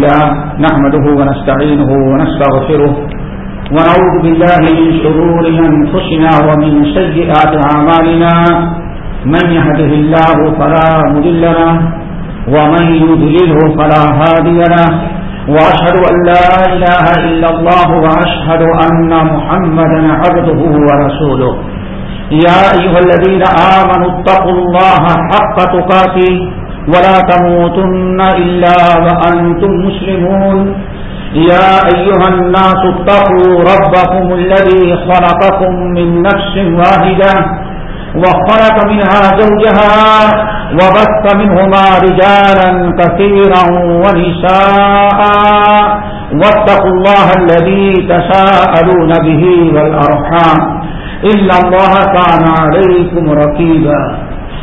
لله، نحمده ونستعينه ونستغفره، ونعوذ بالله من شرور أنفسنا ومن سيئات عمالنا من يهده الله فلا مدلنا ومن يدلله فلا هادينا وأشهد أن لا إله إلا الله، وأشهد أن محمد عبده ورسوله. يا أيها الذين آمنوا اتقوا الله حق تقاتي ولا تموتن إلا وأنتم مسلمون. يا أيها الناس اتقوا ربكم الذي خلقكم من نفس واحدة وخلق منها زوجها وبث منهما رجالا كثيرا ونساء. واتقوا الله الذي تساءلون به والأرحام. إلا الله كان عليكم ركيبا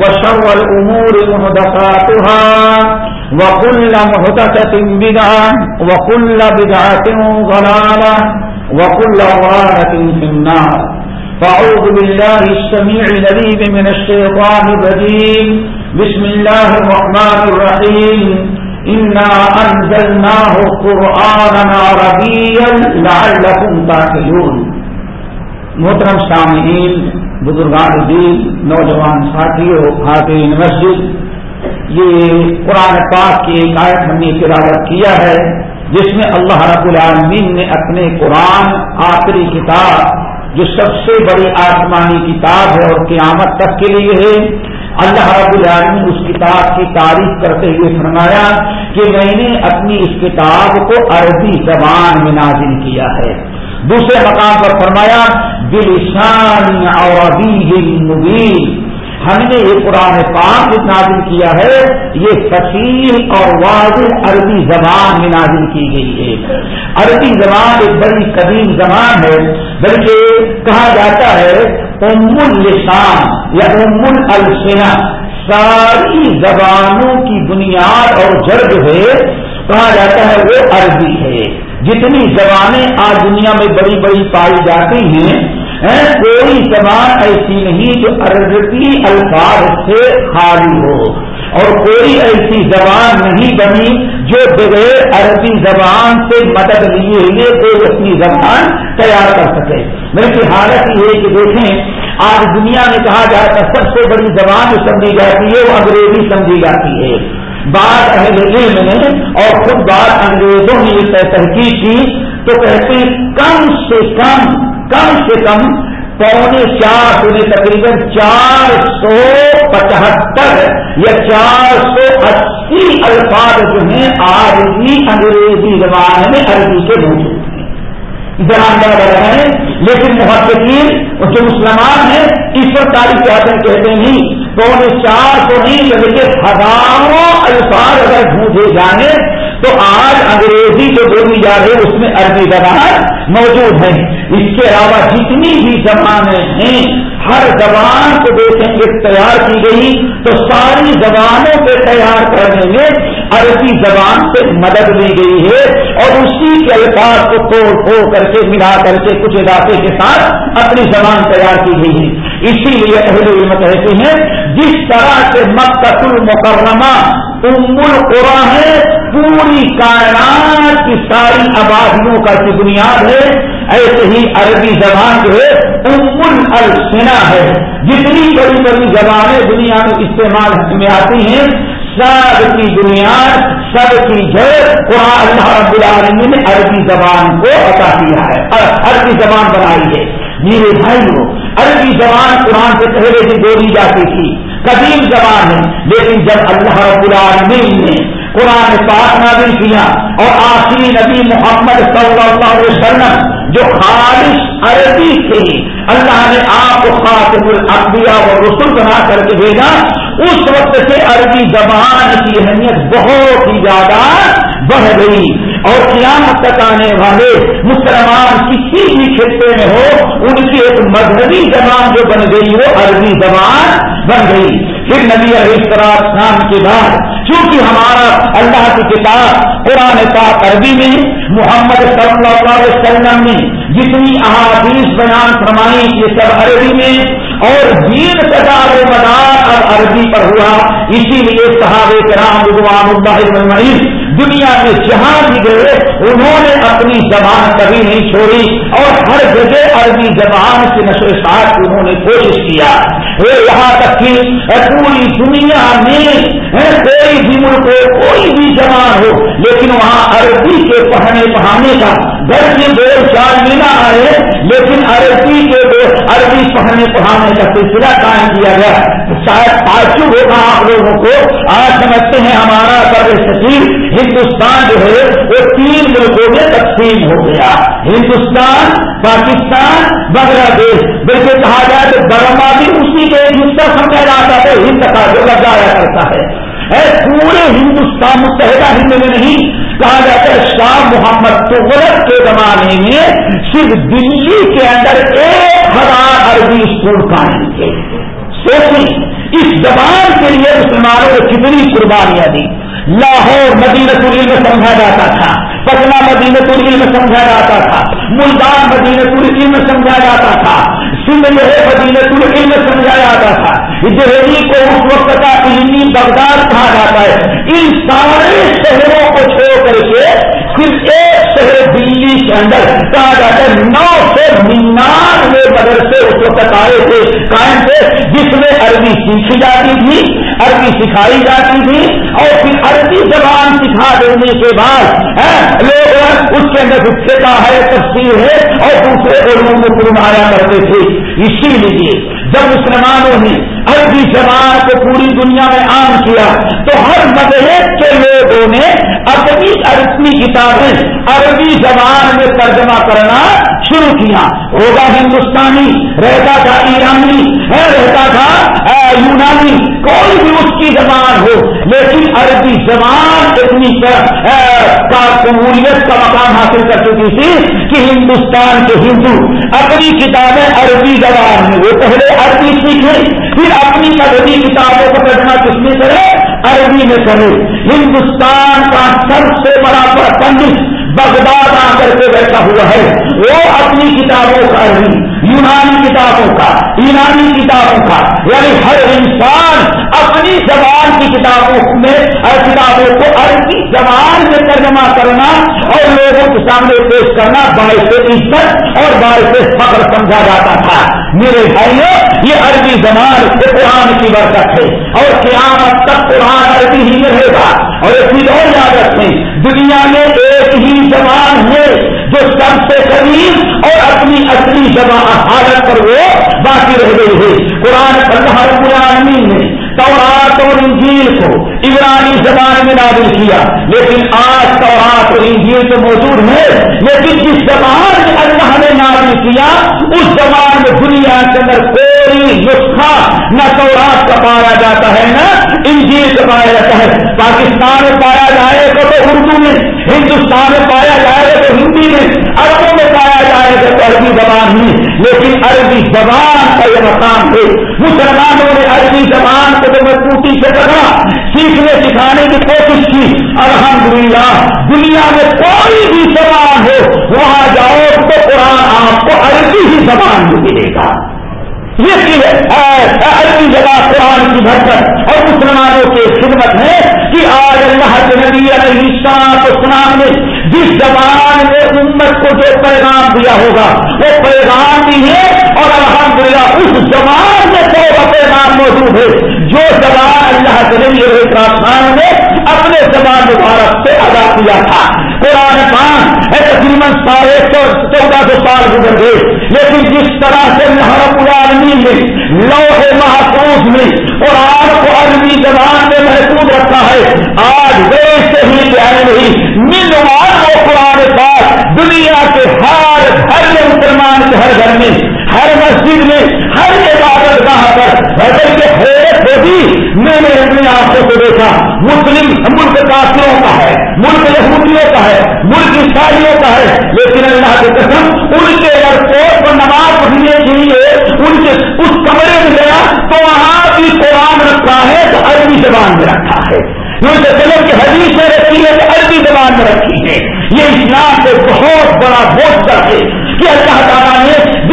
وشر الأمور مهدفاتها وكل مهدفة بدعة وكل بدعة ضلالة وكل ضلالة في النار. فأعوذ بالله السميع الذيب من الشيطان الرجيم. بسم الله الرحمن الرحيم. إنا أنزلناه قرآنا عربيا لعلكم تعقلون محترم سامعین بزرگان دین، نوجوان ساتھیوں خاتین مسجد یہ قرآن پاک کی ایک آیت ہم نے تلاوت کیا ہے، جس میں اللہ رب العالمین نے اپنے قرآن، آخری کتاب، جو سب سے بڑی آسمانی کتاب ہے اور قیامت تک کے لیے ہے، اللہ رب العالمین اس کتاب کی تعریف کرتے ہوئے فرمایا کہ میں نے اپنی اس کتاب کو عربی زبان میں نازل کیا ہے۔ دوسرے مقام پر فرمایا دلشان اور مبین۔ ہم نے یہ قرآن پاک نازل کیا ہے، یہ فصیح اور واضح عربی زبان میں نازل کی گئی ہے۔ عربی زبان ایک بڑی قدیم زبان ہے، بلکہ کہا جاتا ہے ام السان یا ام السنا ساری زبانوں کی بنیاد اور جڑ جو ہے، کہا جاتا ہے وہ عربی ہے۔ جتنی زبانیں آج دنیا میں بڑی بڑی پائی جاتی ہیں کوئی زبان ایسی نہیں جو عربی الفاظ سے خالی ہو۔ اور کوئی ایسی زبان نہیں بنی جو بغیر عربی زبان سے مدد لیے ہوئے کوئی اپنی زبان تیار کر سکے۔ بلکہ حالت یہ ہے کہ دیکھیں، آج دنیا میں کہا جاتا سب سے بڑی زبان جو سمجھی جاتی ہے وہ انگریزی سمجھی جاتی ہے۔ بعض اہل علم نے اور خود بعض انگریزوں نے یہ تحقیق کی تو کہتے ہیں کم سے کم کم سے کم پونے چار سو تقریباً چار سو پچہتر یا چار سو اسی الفاظ جو ہیں آج بھی انگریزی زبان میں عربی کے موجود ہیں۔ جہاں ہیں؟ لیکن محبتین جو مسلمان ہیں، اس پر تاریخ حاصل کہتے نہیں پونے چار سو نہیں یعنی بلکہ ہزاروں الفاظ اگر ڈھونڈے جانے، تو آج انگریزی جو بولی جا رہی ہے، اس میں عربی زبان موجود ہے۔ اس کے علاوہ جتنی بھی زبانیں ہیں ہر زبان کو دیکھیں گے تیار کی گئی تو ساری زبانوں کے تیار کرنے میں عربی زبان سے مدد لی گئی ہے اور اسی کے الفاظ کو توڑ پھوڑ کر کے ملا کر کے کچھ علاقے کے ساتھ اپنی زبان تیار کی گئی ہے۔ اسی لیے اہل علم کہتے ہیں، جس طرح سے مکہ المکرمہ ام القرا ہے، پوری کائنات کی ساری آبادیوں کا کی بنیاد ہے، ایسے ہی عربی زبان جو ہے ام السنا ہے۔ جتنی بڑی بڑی زبانیں دنیا میں استعمال میں آتی ہیں، سب کی بنیاد سب کی جڑ قرآن اللہ رب العالمین نے عربی زبان کو عطا کیا ہے۔ عربی زبان بنائی ہے۔ میرے بھائی عربی زبان قرآن سے پہلے بھی بولی جاتی تھی۔ قدیم زبان ہے، لیکن جب اللہ رب العالمین نے قرآن پاک نازل کیا اور آخری نبی محمد صلی اللہ علیہ وسلم جو خالص عربی تھے اللہ نے آپ کو خاطب الانبیاء و رسول بنا کر کے بھیجا۔ اس وقت سے عربی زبان کی اہمیت بہت ہی زیادہ بڑھ گئی۔ اور قیامت تک آنے والے مسلمان کسی بھی خطے میں ہو، ان کی ایک مذہبی زبان جو بن گئی وہ عربی زبان بن گئی۔ پھر نبی علیہ السلام کے بعد چونکہ ہمارا اللہ کی کتاب قرآن پاک عربی میں محمد صلی اللہ علیہ وسلم نے جتنی احادیث بیان فرمائی یہ سب عربی میں اور دین سزار مدار اب عربی پر ہوا، اسی لیے صحابہ کرام رضوان اللہ دنیا میں جہاں بھی گئے، انہوں نے اپنی زبان کبھی نہیں چھوڑی اور ہر جگہ عربی زبان کے نشر ساتھ انہوں نے کوشش کیا۔ یہاں تک کہ پوری دنیا میں کوئی بھی ملک ہو کوئی بھی زبان ہو، لیکن وہاں عربی کے پڑھنے پڑھانے کا گھر کے بول چال میں نہ آئے، لیکن عربی کے عربی پڑھنے پڑھانے کا سلسلہ قائم کیا گیا۔ شاید تعجب ہوگا آپ لوگوں کو۔ آج سمجھتے ہیں ہمارا سر سچیو ہندوستان جو ہے وہ تین ملکوں میں تقسیم ہو گیا۔ ہندوستان، پاکستان، بنگلہ دیش۔ بلکہ کہا جائے تو برما بھی اسی کے حصہ سمجھا جاتا ہے، ہند کا جو لگایا کرتا ہے۔ پورے ہندوستان متحدہ ہند میں نہیں، کہا جاتا ہے شاہ محمد تغلق کے زمانے میں صرف دلی کے اندر ایک ہزار عربی اسکول قائم تھے۔ سوچیں، اس زبان کے لیے مسلمانوں نے کتنی قربانیاں دی۔ لاہور مدینت العلم سمجھا جاتا تھا، پٹنہ مدینت العلم سمجھا جاتا تھا ملتان مدینت العلم سمجھا جاتا تھا، سندھ جو ہے مدینت العلم سمجھا جاتا تھا۔ دہلی کو اس وقت کا علمی بغداد کہا جاتا ہے۔ ان سارے شہروں کو چھوڑ کر کے صرف ایک دلی کے اندر کہا جاتا ہے نو سے ننانوے مدرسے اس وقت آئے تھے، قائم تھے، جس میں عربی سیکھی جاتی تھی، عربی سکھائی جاتی تھی، اور پھر عربی زبان سکھا دینے کے بعد لوگ اس کے اندر فکا ہے تفصیل ہے اور دوسرے علوم کو فرمایا کرتے تھے۔ اسی لیے جب مسلمانوں نے عربی زبان کو پوری دنیا میں عام کیا، تو ہر مذہب کے لوگوں نے اپنی عربی کتابیں عربی زبان میں ترجمہ کرنا شروع کیا۔ ہوگا ہندوستانی، رہتا تھا ایرانی رہتا تھا یونانی، کوئی بھی اس کی زبان ہو، لیکن عربی زبان اتنی کا قبولیت کا مقام حاصل کر چکی تھی کہ ہندوستان کے ہندو اپنی کتابیں عربی زبان میں۔ وہ پہلے عربی سیکھے، پھر اپنی مذہبی کتابوں کو پڑھنا کس میں کرے؟ عربی میں کرے۔ ہندوستان کا سب سے بڑا پنڈت بغداد آ کر کے بیٹھا ہوا ہے۔ وہ اپنی کتابوں کا عربی۔ یونانی کتابوں کا، ایرانی کتابوں کا۔ یعنی ہر انسان اپنی زبان کی کتابوں میں، ہر کتابوں کو عربی زبان میں ترجمہ کرنا اور لوگوں کے سامنے پیش کرنا باعث عزت اور باعث فخر سمجھا جاتا تھا۔ میرے بھائیوں یہ عربی زبان قرآن کی برکت ہے اور قیامت تک قرآن عربی ہی رہے گا۔ اور ایک چیز اور یاد رکھیں، دنیا میں ایک ہی زبان ہے۔ جو سب سے قریب اور اپنی اصلی زبان حالت پر وہ باقی رہ گئی ہے۔ قرآن اللہ رب العالمین نے تورات اور انجیل کو عبرانی زبان میں نازل کیا۔ لیکن آج تورات اور انجیل تو موجود ہے لیکن جس زبان میں اللہ نے نازل کیا، اس زبان میں دنیا کے اندر کوئی نسخہ نہ تورات کا پایا جاتا ہے، نہ انجیل کا پایا جاتا ہے۔ پاکستان میں پایا جائے گا تو اردو میں، ہندوستان میں پایا جائے گا ہندی میں عربوں میں پایا جائے گا تو عربی زبان میں لیکن عربی زبان کا یہ مقام ہے۔ مسلمانوں نے عربی زبان کو جو مضبوطی سے پکڑا سیکھنے، سکھانے کی کوشش کی۔ الحمدللہ، دنیا میں کوئی بھی زبان ہو، وہاں جاؤ تو قرآن آپ کو عربی ہی زبان میں ملے گا۔ یہ عربی جگہ قرآن کی برکت اور مسلمانوں کی خدمت ہے کہ آج اللہ کے نبی علیہ السلام کو سنام نے جس زبان میں امت کو جو پیغام دیا ہوگا، وہ پیغام بھی ہے اور الحمدللہ اس زبان میں تو پیغام موجود ہے جو زبان اللہ کے نبی علیہ السلام نے اپنے زبان مبارک سے ادا کیا تھا۔ قرآن پان ہے تقریباً ساڑھے چودہ سو سال گزر گئے لیکن جس طرح سے محرم العالمین میں لوہے محفوظ میں قرآن کو عربی زبان میں محفوظ رکھا ہے ہے آج ویسے ہی بیان نہیں ملوان وہ قرآن پاک دنیا کے ہر ہر مسلمان کے ہر گھر میں، ہر مسجد میں، ہر عبادت گاہ پر کے حیرت ہوگی میں نے اپنی آنکھوں کو دیکھا، مسلم ملک کافروں کا ہے، ملک یہودیوں کا ہے، ملک عیسائیوں کا ہے، لیکن اللہ کے قسم، ان کے ایئرپورٹ پر نماز پڑھنے کے لیے ان کے اس کمرے میں گیا تو وہاں بھی قرآن رکھا ہے تو عربی زبان میں رکھا ہے۔ چلو کہ حدیث میں رکھی ہے تو عربی زبان میں رکھی ہے۔ یہ اسلام سے بہت بڑا بوجھ ہے کہ اللہ تعالیٰ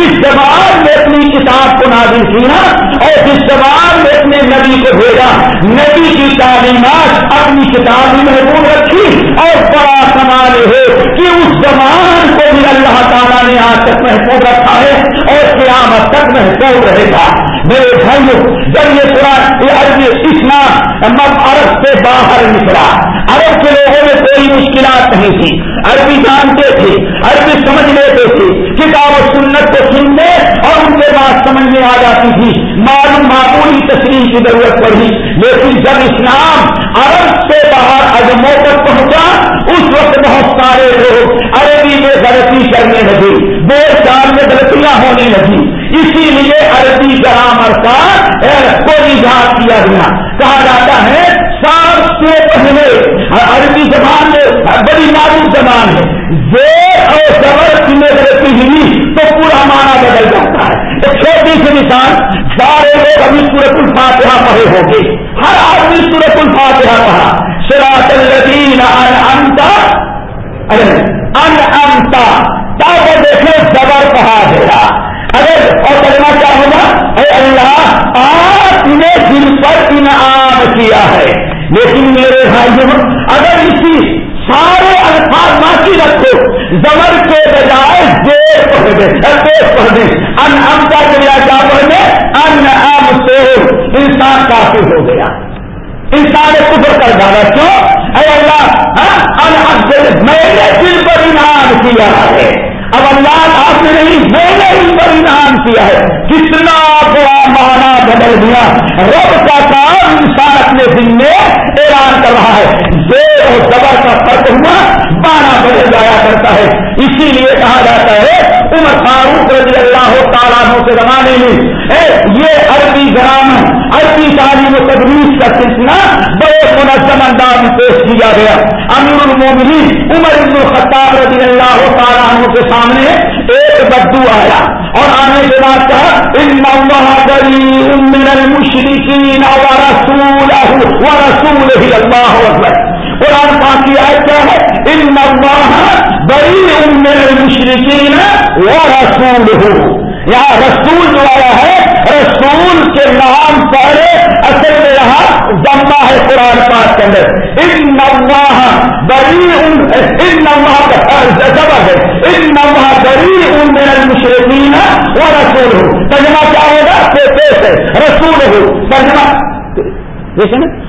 جس زبان میں اپنی کتاب کو نازل کیا اور جس زبان میں اپنے نبی کو بھیجا، نبی کی تعلیمات اپنی کتاب میں محبوب رکھی اور بڑا سوال ہے کہ اس زبان کو بھی اللہ تعالیٰ نے آج تک محفوظ رکھا ہے اور قیامت تک محفوظ رہے گا۔ میرے بھائیوں جب یہ قرآن یہ عربی اسلام عرب سے باہر نکلا، عرب کے لوگوں میں کوئی مشکلات نہیں تھی۔ عربی جانتے تھے، عربی سمجھ لیتے تھے۔ کتاب و سنت کو سننے اور ان کے بعد سمجھ میں آ جاتی تھی۔ معلوم معمولی تشریح کی ضرورت پڑی۔ لیکن جب اسلام عرب سے باہر عجموں تک پہنچا، اس وقت بہت سارے لوگ عربی میں غلطی کرنے لگے۔ دو سال میں غلطیاں ہونے لگی اسی لیے عربی گرامر کا کو ایجاد کیا گیا۔ کہا جاتا ہے سات سے پہلے عربی زبان میں بڑی معروف زبان ہے۔ زیر اور زبر کی میں غلطی ہوئی تو پورا معنی بدل جاتا ہے۔ ایک چھوٹی سی نشان سارے لوگ ابھی سورت الفاتحہ پڑھے ہوں گے۔ ہر آدمی سورت الفاتحہ پڑھا شراط الدین انتا ارے ان انتا تاکہ دیکھے زبر کہا گیا اگر اور کرنا کیا ہوگا اے اللہ آپ نے دل پر انعام کیا ہے لیکن میرے بھائیوں اگر اسی سارے الفاظ باقی رکھو زبر کے بجائے دیر پڑھ دے دیش پڑھ دیں ان ام کا ذریعہ کیا پڑھ دے؟ ان ام سے انسان کافی ہو گیا۔ انسان کفر کر ڈالا کیوں؟ اے اللہ ہاں، ان میں نے دل پر انعام کیا ہے۔ اب اللہ آپ نے نہیں، میں نے ان پر انعام کیا ہے۔ کتنا بڑا مانا بدل دیا، رب کا کام انسان اپنے دل میں اعلان کر رہا ہے۔ زیر اور زبر کا فرق ہوا مانا بدل جایا کرتا ہے۔ اسی لیے کہا جاتا ہے، عمر فاروق رضی اللہ تعالیٰ کے زمانے میں یہ عربی گرام عربی تعلیم و تدریس کا سلسلہ بڑے منظم انداز میں پیش کیا گیا۔ امیر المومنین عمر ابن الخطاب رضی اللہ تعالیٰ عنہ کے سامنے ایک بدو آیا اور آنے کے بعد کہا، ان من المشرکین و رسول و رسول اللہ اکبر۔ قرآن پاک کی آیت کیا ہے؟ ان بڑی من المشرکین و رسول یہاں رسول جو آیا ہے، رسول کے نام پر اصل میں یہاں جمع ہے قرآن پاک کے اندر۔ ان نواہ بڑی ان نواہ جبر ہے ان نواہ بڑی ان میں مشرقین وہ رسول ہو ترجمہ کیا ہوگا؟ پیش ہے۔ رسول ہو ترجمہ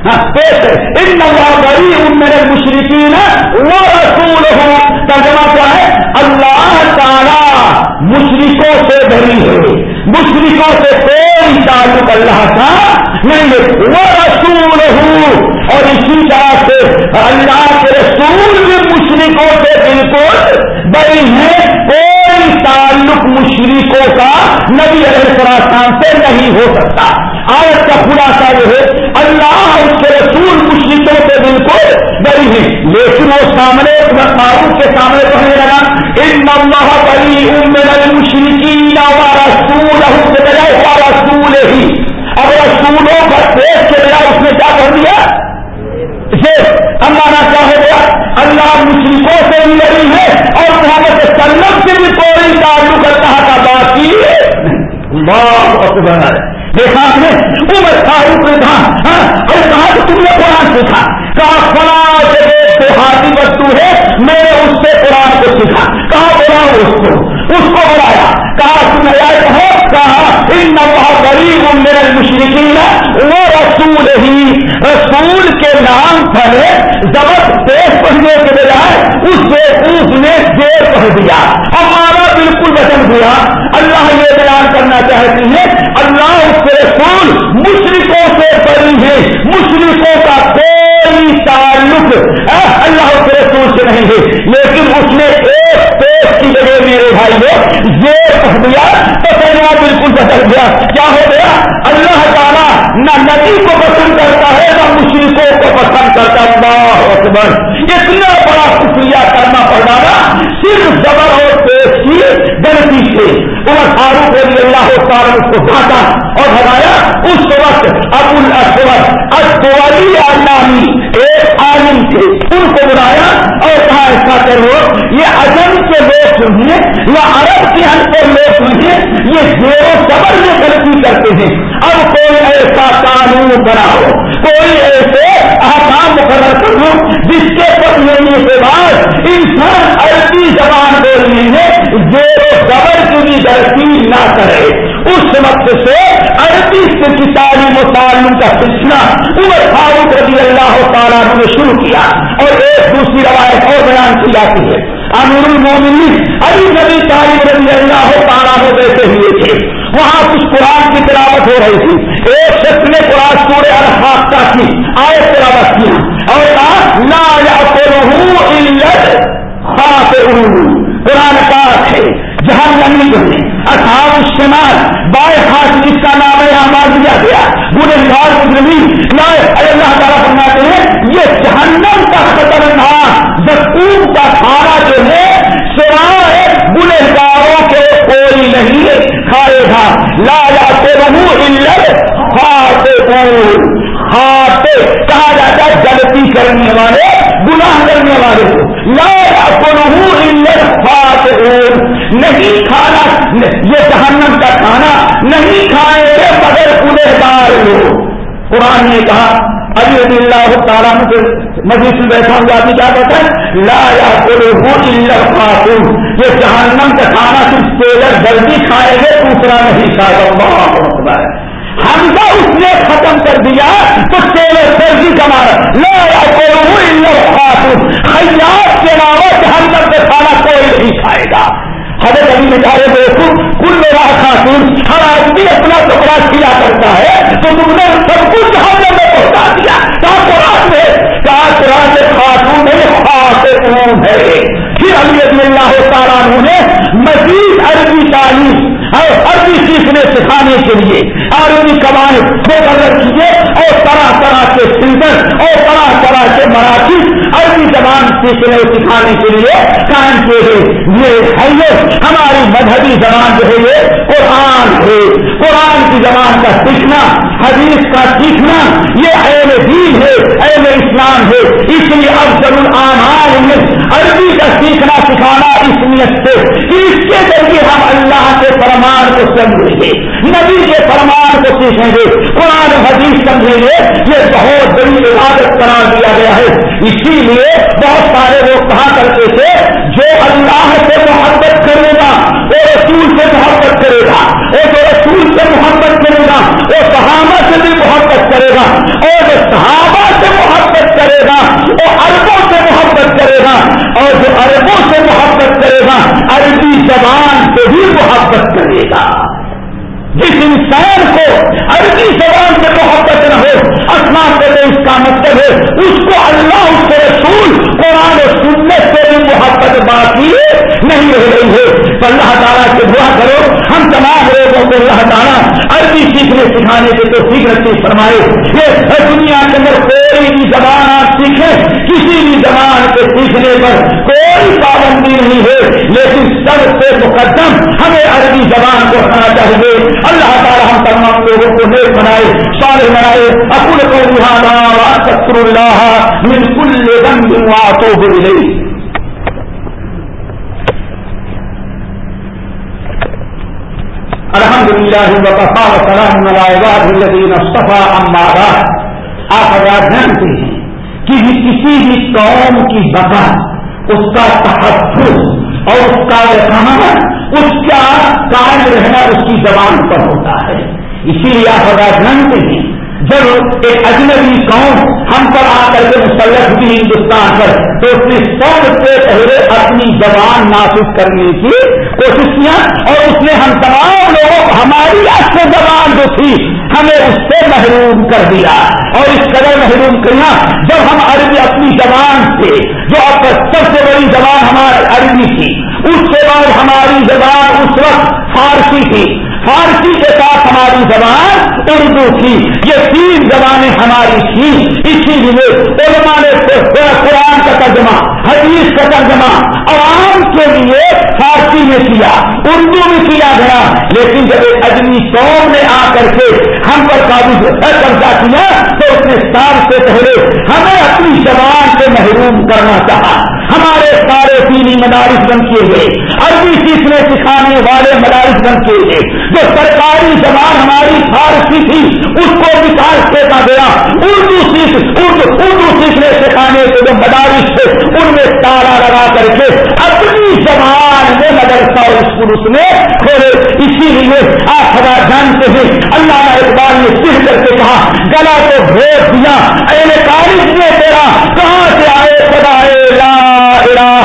ہاں پیش ہے۔ ان نواہ بڑی ان میرے مشرقین وہ رسول ہو ترجمہ کیا ہے؟ اللہ مشرقوں سے بھری ہے مشرقوں سے کوئی تعلق اللہ کا نہیں۔ وہ رسول ہوں۔ اور اسی طرح سے اللہ کے رسول بھی مشرقوں سے بالکل بری ہے کوئی تعلق مشرقوں کا نبی علیہ السلام سے نہیں ہو سکتا۔ آیت کا خلاصہ یہ ہے، اللہ اس کے رسول مشرقوں کے دل کو بڑی ہے۔ لیکن وہ سامنے معروف کے سامنے پڑھنے لگا، ان اللہ بڑی عمر مشرقی و رسول کے بجائے رسول ہی اب رسولوں کا پیش کے بجائے اس نے کیا کر دیا اسے امانا کیا ہو گیا اللہ مشرقوں سے بھی لڑی ہے اور محمد سلم سے بھی کوئی تعلق اللہ کا باقی اللہ اکبر دیکھا آپ نے عمر فاروق نے کہا ہاں، ارے کہا کہ تم نے قرآن سیکھا کہا فلاں سے ہاتھی ہے، میں نے اس سے قرآن کو سیکھا. کہا، بلاؤ اس کو. اس کو بلایا۔ کہا، تم ہے کہا؟ ان غریب میرے مشرقین وہ رسول ہی، رسول کے نام پر زبر پیش پڑھنے کے بجائے اس سے اس نے دیر پڑھ دیا۔ ہمارا بالکل بچن دیا اللہ یہ بیان کرنا چاہتی ہے، اللہ اس کے رسول مشرقوں سے بڑی ہے مشرقوں کا کوئی اللہ کے رسول لیکن اس نے ایک پیش کی جگہ میرے بھائی نے یہ کہہ دیا تو کہنا بالکل بدل گیا۔ کیا ہو گیا؟ اللہ تعالیٰ نہ نبی کو پسند کرتا ہے، نہ مشرقوں کو پسند کرتا اللہ اکبر۔ اتنا بڑا شکریہ کرنا پڑ رہا صرف زبر اور پیش کی غلطی سے۔ عمر فاروق رضی اللہ تعالیٰ اس کو ڈھانٹا اور بتایا، اس وقت ابو الاسود ادولی علامی ایک عالم تھے، ان کو بلایا اور کہا ایسا کرو یہ عجم کے لوگ سنیے یا عرب کے ان پر لوگ سنیے یہ زیر و صبر میں غلطی کرتے ہیں۔ اب کوئی ایسا قانون بناؤ، کوئی ایسے احکام مقرر کرو، جس کے پر لینے کے بعد انسان عربی زبان بولنے میں زیر و صبر کی بھی غلطی نہ کرے۔ اس وقت سے عربی سے تعلیم و تعلیم کا سلسلہ عمر فاروق رضی اللہ تعالیٰ نے شروع کیا۔ اور ایک دوسری روایت اور بیان کی جاتی ہے۔ امیر المومنین علی نبی تعلیم رضی اللہ تعالیٰ میں بیٹھے ہوئے تھے۔ وہاں کچھ قرآن کی تلاوت ہو رہی تھی۔ ایک شخص نے قرآن سورے الحاق کی آئے تلاوت کی۔ اور کہا، لا یا قرآن پاک ہے۔ جہاں نمی بنے اصحاب الشمال بائیں ہاتھ جس کا نام ہے یہاں مار دیا گیا۔ بڑے لال زمین لائے۔ اللہ تعالیٰ فرماتے ہیں، یہ جہنم کا خطرناک زکوم کا کھانا جو ہے، سوائے بڑے گاروں کے کوئی نہیں کھائے گا۔ لا جاتے رہو علت خاتے خاتے کہا جاتا ہے غلطی کرنے والے، گناہ کرنے والے لا جاتے رہو علت خاتے نہیں کھانا، یہ جہنم کا کھانا نہیں کھائیں گے مگر انہیں دار قرآن نے کہا ابھی اللہ تعالیٰ سے مزید بیٹھا ہوں آدمی کیا کہتا ہے؟ لا یا خاتون یہ جہنم کا کھانا صرف ٹیلر جلدی کھائے گے، دوسرا نہیں کھائے گا۔ حمزہ اس نے ختم کر دیا تو ٹیلر جلدی کما لا یا خاتون خیات کے علاوہ جہنم کا کھانا کوئی نہیں کھائے گا۔ حضرت علی بیچارے دیکھو کل میرا خاتون ہر آدمی اپنا کپڑا کیا کرتا ہے، تو تم نے سب کچھ ہم نے پہنچا دیا۔ کیا قرآن میں کیا قرآن خاتون ہے خاتون ہے پھر علی عدم اللہ تعالیٰ نے مزید عربی تعلیم اور عربی سیکھنے سکھانے کے لیے۔ عربی کمائیں مقرر کیے اور طرح طرح کے سلطن اور طرح طرح کے مراکز عربی زبان سیکھنے سکھانے کے لیے قائم کیے گئے۔ یہ ہے یہ ہماری مذہبی زبان جو ہے یہ قرآن ہے۔ قرآن کی زبان کا سیکھنا، حدیث کا سیکھنا، یہ اہم دین ہے اہم اسلام ہے۔ اس لیے اب ضرور عام میں عربی کا سیکھنا، سکھانا اس نیت سے۔ اس کے ذریعے ہم اللہ کے فرمان کو سمجھیں گے۔ نبی کے فرمان کو سیکھیں گے۔ قرآن حدیث سمجھیں گے۔ یہ بہت بڑی عبادت قرار دیا گیا ہے۔ اسی لیے بہت سارے لوگ کہا کرتے تھے، جو اللہ سے محبت کرے گا، وہ رسول سے محبت کرے گا۔ وہ جو رسول سے محبت کرے گا، وہ صحابہ سے بھی محبت کرے گا۔ اور جو صحابہ سے محبت کرے گا، وہ اربوں سے محبت کرے گا۔ اور جو اربوں سے عربی زبان سے بھی محبت کرے گا۔ جس انسان کو عربی زبان سے محبت نہ ہو اسمان کرے اس کا مطلب ہے، اس کو اللہ، اس کے رسول، قرآن و سنت سے بھی محبت باقی نہیں رہ رہی ہے۔ تو اللہ تعالیٰ سے دعا کرو، ہم تمام لوگوں کو اللہ تعالیٰ عربی سیکھنے، سکھانے کے تو سیکھ رکھتے فرمائے۔ یہ دنیا کے اندر کوئی بھی زبان آپ سیکھیں زبان کے سیکھنے پر کوئی پابندی نہیں ہے، لیکن سب سے مقدم ہمیں عربی زبان کو رکھنا چاہیے۔ اللہ تعالیٰ ہم تمام لوگوں کو نیک بنائے، صالح بنائے۔ اکل کو رحانا سکر اللہ من کل بند واتوب الیہ۔ الحمد للہ وقفا وسلام عباد الذین اصطفى اما بعد۔ آپ حضرات جانتے ہیں کہ کسی بھی قوم کی بقا اس کا تحفظ اور اس کا رحمت اس کا قائم رہنا اس کی زبان پر ہوتا ہے۔ اسی لیے آپ اگر جانتے ہیں، جب ایک اجنبی قوم ہم پر آ کر مسلط ہوئی ہندوستان پر تو اس نے سب سے پہلے اپنی زبان نافذ کرنے کی کوشش کیا اور اس نے ہم تمام لوگوں کو ہماری اصل زبان جو تھی ہمیں اس سے محروم کر دیا اور اس قدر محروم کرنا جب ہم عربی اپنی زبان سے جو اب سب سے بڑی زبان ہماری عربی تھی، اس کے بعد ہماری زبان اس وقت فارسی تھی۔ فارسی کے ساتھ ہماری زبان اردو تھی یہ تین زبانیں ہماری تھی اسی لیے علماء نے قرآن کا ترجمہ، حدیث کا ترجمہ عوام کے لیے فارسی میں کیا، اردو میں کیا گیا۔ لیکن جب ایک اجمی قوم نے آ کر کے ہم پر قابو قبضہ کیا، تو اس نے سال سے پہلے ہمیں اپنی زبان سے محروم کرنا چاہا۔ ہمارے سارے دینی مدارس بن کیے گئے۔ سیکھنے سکھانے والے مدارس بن کیے جو سرکاری زبان ہماری فارسی تھی، اس کو وکاس دیتا گیا۔ اردو سیکھ، اردو اردو سیکھنے سکھانے کے جو مدارس تھے، ان میں تالا لگا کر کے اپنی زبان میں مدرسہ اور اسکول اس نے کھولے۔ اسی لیے آپ ہزار جانتے ہیں، اللہ اقبال نے سیکھ کر کے کہا، گلا کو بھیج دیا اے کالج نے تیرا، کہاں سے آئے؟ خدا لا الہ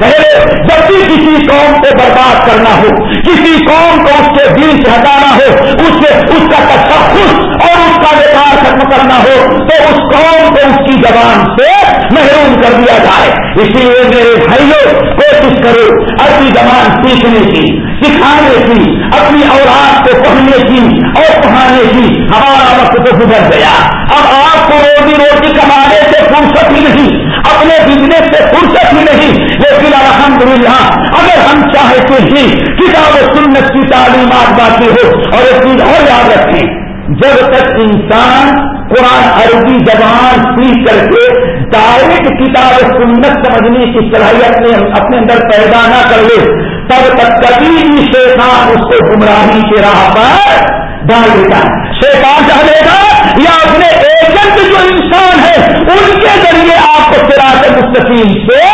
پہلے جب بھی کسی قوم کو برباد کرنا ہو، کسی قوم کو اس کے دل سے ہٹانا ہو، اس سے اس کا تشخص اور اس کا ویکار ختم کرنا ہو، تو اس قوم کو اس کی زبان سے محروم کر دیا جائے۔ اسی لیے میرے بھائیوں، کوشش کرو عربی زبان سیکھنے کی، سکھانے کی، اپنی اولاد کو پڑھنے کی اور پڑھانے کی۔ ہمارا وقت تو گزر گیا۔ اب آپ کو روزی روٹی کمانے سے فرصت ہی نہیں، اپنے بزنس سے فرصت ہی نہیں۔ لیکن الحمدللہ، اگر ہم چاہتے ہیں کتاب و سنت کی تعلیمات باقی ہو۔ اور ایک چیز اور یاد رکھیں، جب تک انسان قرآن عربی زبان سیکھ کر کے ڈائریکٹ کتاب سنت سمجھنے کی صلاحیت اپنے اندر پیدا نہ کر لے، تب تک کبھی بھی شیطان اس کو گمراہی کے راہ پر ڈال دیتا ہے۔ بیکار چاہ دے گا یا اپنے ایجنٹ جو انسان ہے، ان کے ذریعے آپ کو سراط مستقیم سے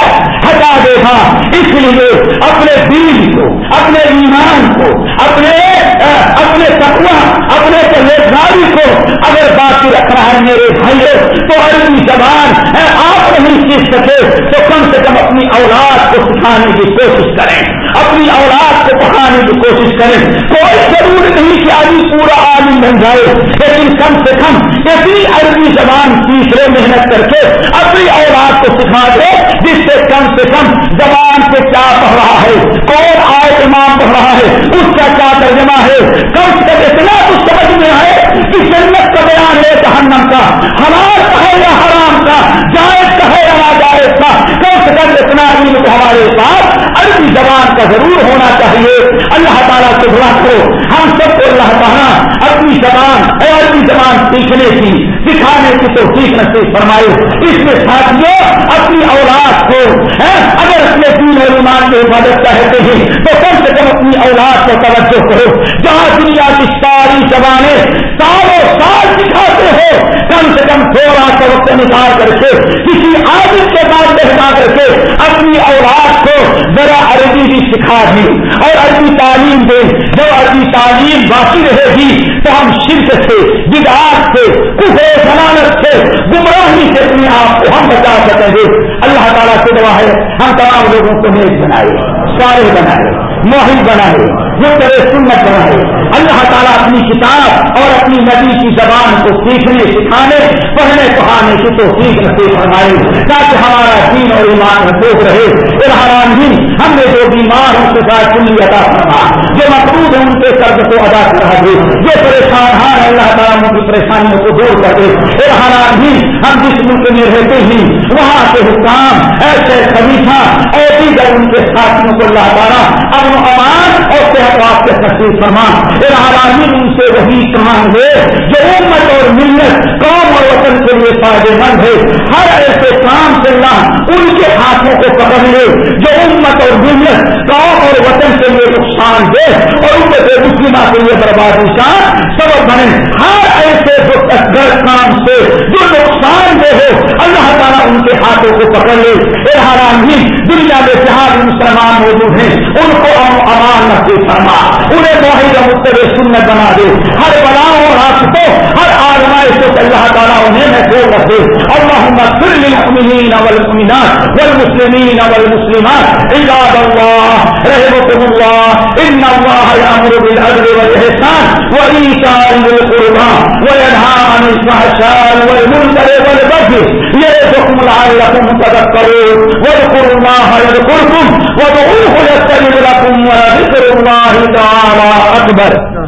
ہٹا دے گا۔ اس لیے اپنے دین کو، اپنے ایمان کو، اپنے اپنے تقوا اپنے پہلے کو اگر باقی رکھنا ہے میرے بھائی تو عربی زبان آپ نہیں سیکھ سکے، تو کم سے کم اپنی اولاد کو سکھانے کی کوشش کریں۔ اپنی اولاد کو پڑھانے کی کوشش کریں۔ کوئی ضرور نہیں کہ آدمی پورا عالم بن جائے، لیکن کم سے کم اتنی عربی زبان سیکھ لے محنت کر کے اپنی اولاد کو سکھا دے، جس سے کم سے کم زبان سے کیا پڑھ رہا ہے، کون آئے امام پڑھ رہا ہے، اس کا کیا ترجمہ ہے۔ کم سے کم اتنا تو سمجھ میں آئے کہ جنت کا بیان ہے جہنم کا، حلال کا ہے یا حرام کا، جائز کا ہے یا ناجائز کا کم سے کم اتنا علم تو ہمارے پاس عربی زبان کا ضرور ہونا چاہیے۔ اللہ تعالیٰ سے بلا کرو۔ ہم سب کو اللہ تعالیٰ اپنی زبان اور عربی زبان سیکھنے کی، سکھانے کی تو سیکھ نصیب فرمائے۔ اس میں ساتھیوں، اپنی اولاد کو اگر اپنے دین اور ایمان کی حفاظت چاہتے ہیں، تو کم سے کم اپنی اولاد کو توجہ کرو۔ جہاں دنیا کی ساری زبانیں سالوں سال سکھاتے ہو کم سے کم تھوڑا سا وقت نکال کر کے کسی عادت کے بعد بہتا کر کے اپنی اولاد کو ذرا عربی بھی سکھا دی اور عربی تعلیم دے جب عربی تعلیم باقی رہے گی تو ہم شرک سے، بدعات سے، کفر سلامت سے، گمراہی سے اپنے آپ کو ہم بچا سکیں گے۔ اللہ تعالیٰ سے دعا ہے، ہم تمام لوگوں کو نیک بنائے سارے بنائے موہل بنائے۔ وہ کرے سنت بنائے۔ اللہ تعالیٰ اپنی کتاب اور اپنی نبی کی زبان کو سیکھنے، سکھانے، پڑھنے، پڑھانے کی تو سیکھ نصیب فرمائے۔ تاکہ ہمارا دین اور ایمان محفوظ رہے۔ ارحان دین ہم نے جو بیمار ان کے ساتھ کلی ادا کرنا جو مقروض ہے ان کے قرض کو ادا کرا دے۔ جو پریشان ہاں اللہ تعالیٰ ان کی پریشانیوں کو دور کر دے۔ ارحان دین ہم جس ملک میں رہتے ہیں، وہاں کے حکام، ایسے خلیفہ، ایسی جب ان کے ساتھیوں کو اللہ تعالیٰ امن امان اور صحت آپ کے نصیب فرمان ان سے وہی کمان ہے جو امت اور ملت، قوم اور وطن کے لیے فائدے مند ہے۔ ہر ایسے کام سے اللہ ان کے ہاتھوں کو پکڑ لے جو امت اور ملت، قوم اور وطن کے لیے نقصان دے اور ان سے مسلمہ کے لیے بربادی کا سبب بنے۔ ہر ایسے جو غلط کام سے جو نقصان دہ ہو، اللہ تعالیٰ ان کے ہاتھوں کو پکڑ لے۔ حرام دنیا میں جہاں بھی مسلمان موجود ہیں، ان کو امان نصیب فرما۔ انہیں معاہدہ متب سنت بنا دے۔ ہر بلاؤں اور راستوں ہر آزمائش سے اللہ تعالیٰ انہیں محفوظ رکھ دے اللهم صل للمؤمنين والمؤمنات والمسلمين والمسلمات۔ عباد الله رحمكم الله ان الله يأمر بالعدل والإحسان وإيتاء ذي القربى وينهى عن الفحشاء والمنكر والبغي يعظكم لعلكم تذكرون واذكروا الله يذكركم وادعوه يستجب لكم ولذكر الله تعالى أكبر.